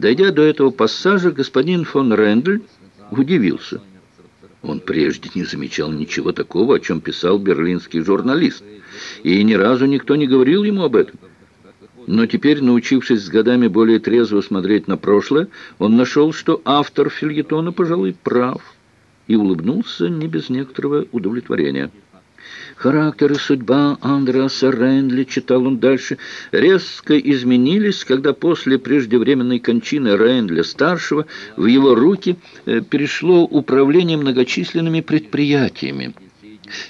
Дойдя до этого пассажа, господин фон Рендель удивился. Он прежде не замечал ничего такого, о чем писал берлинский журналист, и ни разу никто не говорил ему об этом. Но теперь, научившись с годами более трезво смотреть на прошлое, он нашел, что автор фильетона, пожалуй, прав, и улыбнулся не без некоторого удовлетворения. Характер и судьба Андреаса Рейнли, читал он дальше, резко изменились, когда после преждевременной кончины Рейнля-старшего в его руки э, перешло управление многочисленными предприятиями.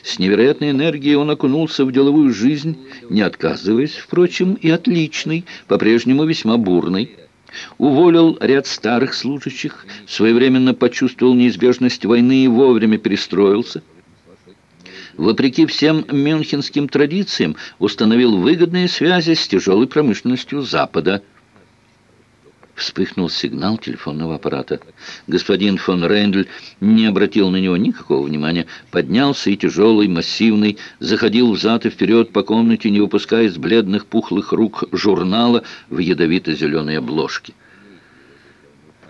С невероятной энергией он окунулся в деловую жизнь, не отказываясь, впрочем, и от личной, по-прежнему весьма бурной. Уволил ряд старых служащих, своевременно почувствовал неизбежность войны и вовремя перестроился – вопреки всем мюнхенским традициям, установил выгодные связи с тяжелой промышленностью Запада. Вспыхнул сигнал телефонного аппарата. Господин фон Рейндль не обратил на него никакого внимания. Поднялся и тяжелый, массивный, заходил взад и вперед по комнате, не выпуская из бледных пухлых рук журнала в ядовито-зеленой обложке.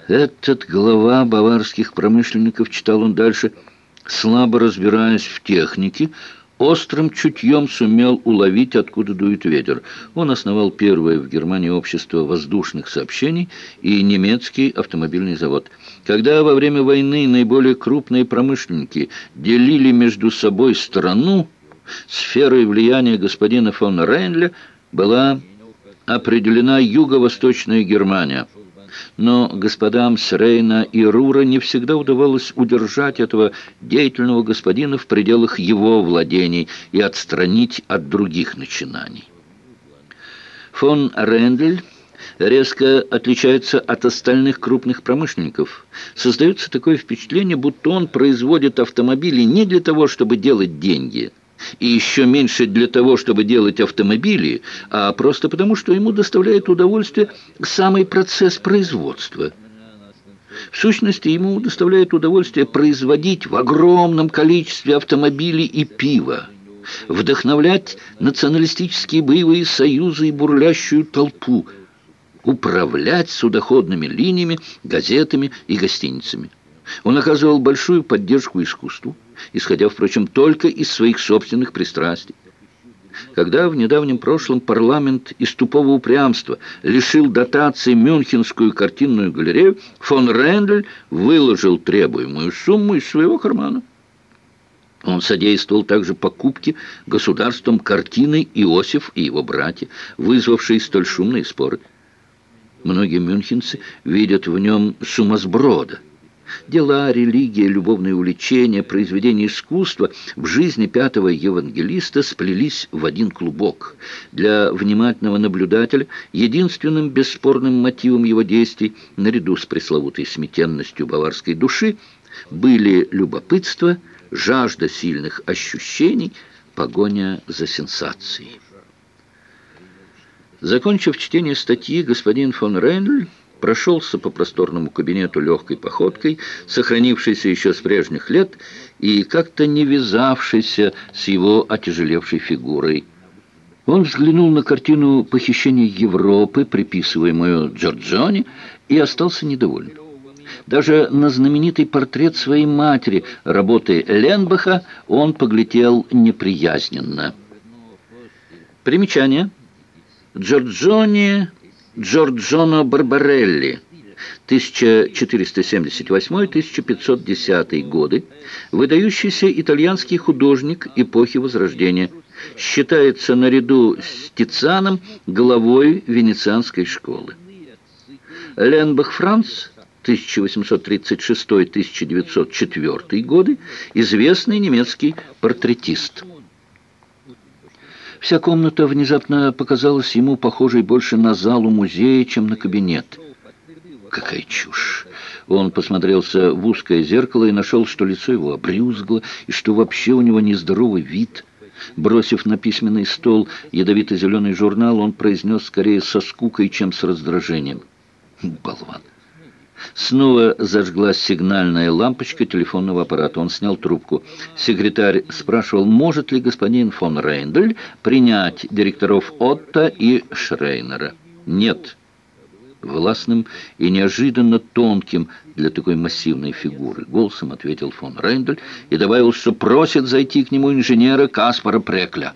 Этот глава баварских промышленников, читал он дальше, — слабо разбираясь в технике, острым чутьем сумел уловить, откуда дует ветер. Он основал первое в Германии общество воздушных сообщений и немецкий автомобильный завод. Когда во время войны наиболее крупные промышленники делили между собой страну, сферой влияния господина фон Рейнля была определена юго-восточная Германия – но господам Срейна и Рура не всегда удавалось удержать этого деятельного господина в пределах его владений и отстранить от других начинаний. Фон Рендель резко отличается от остальных крупных промышленников. Создается такое впечатление, будто он производит автомобили не для того, чтобы делать деньги – и еще меньше для того, чтобы делать автомобили, а просто потому, что ему доставляет удовольствие самый процесс производства. В сущности, ему доставляет удовольствие производить в огромном количестве автомобилей и пива, вдохновлять националистические боевые союзы и бурлящую толпу, управлять судоходными линиями, газетами и гостиницами. Он оказывал большую поддержку искусству, исходя, впрочем, только из своих собственных пристрастий. Когда в недавнем прошлом парламент из тупого упрямства лишил дотации Мюнхенскую картинную галерею, фон Рендель выложил требуемую сумму из своего кармана. Он содействовал также покупке государством картины «Иосиф и его братья», вызвавшей столь шумные споры. Многие мюнхенцы видят в нем сумасброда – Дела, религия, любовные увлечения, произведения искусства в жизни пятого евангелиста сплелись в один клубок. Для внимательного наблюдателя единственным бесспорным мотивом его действий, наряду с пресловутой сметенностью баварской души, были любопытство, жажда сильных ощущений, погоня за сенсацией. Закончив чтение статьи, господин фон Рейнль прошелся по просторному кабинету легкой походкой, сохранившейся еще с прежних лет и как-то не вязавшейся с его отяжелевшей фигурой. Он взглянул на картину похищения Европы, приписываемую Джорджоне, и остался недоволен. Даже на знаменитый портрет своей матери, работы Ленбаха, он поглядел неприязненно. Примечание. Джорджони Джорджоно Барбарелли, 1478-1510 годы, выдающийся итальянский художник эпохи Возрождения, считается наряду с Тицианом главой венецианской школы. Ленбах Франц, 1836-1904 годы, известный немецкий портретист. Вся комната внезапно показалась ему похожей больше на залу музея, чем на кабинет. Какая чушь! Он посмотрелся в узкое зеркало и нашел, что лицо его обрюзгло, и что вообще у него нездоровый вид. Бросив на письменный стол ядовито-зеленый журнал, он произнес скорее со скукой, чем с раздражением. Болван! Снова зажглась сигнальная лампочка телефонного аппарата. Он снял трубку. Секретарь спрашивал, может ли господин фон Рейндель принять директоров Отто и Шрейнера. «Нет». Властным и неожиданно тонким для такой массивной фигуры. Голосом ответил фон Рейндель и добавил, что просит зайти к нему инженера Каспара Прекля.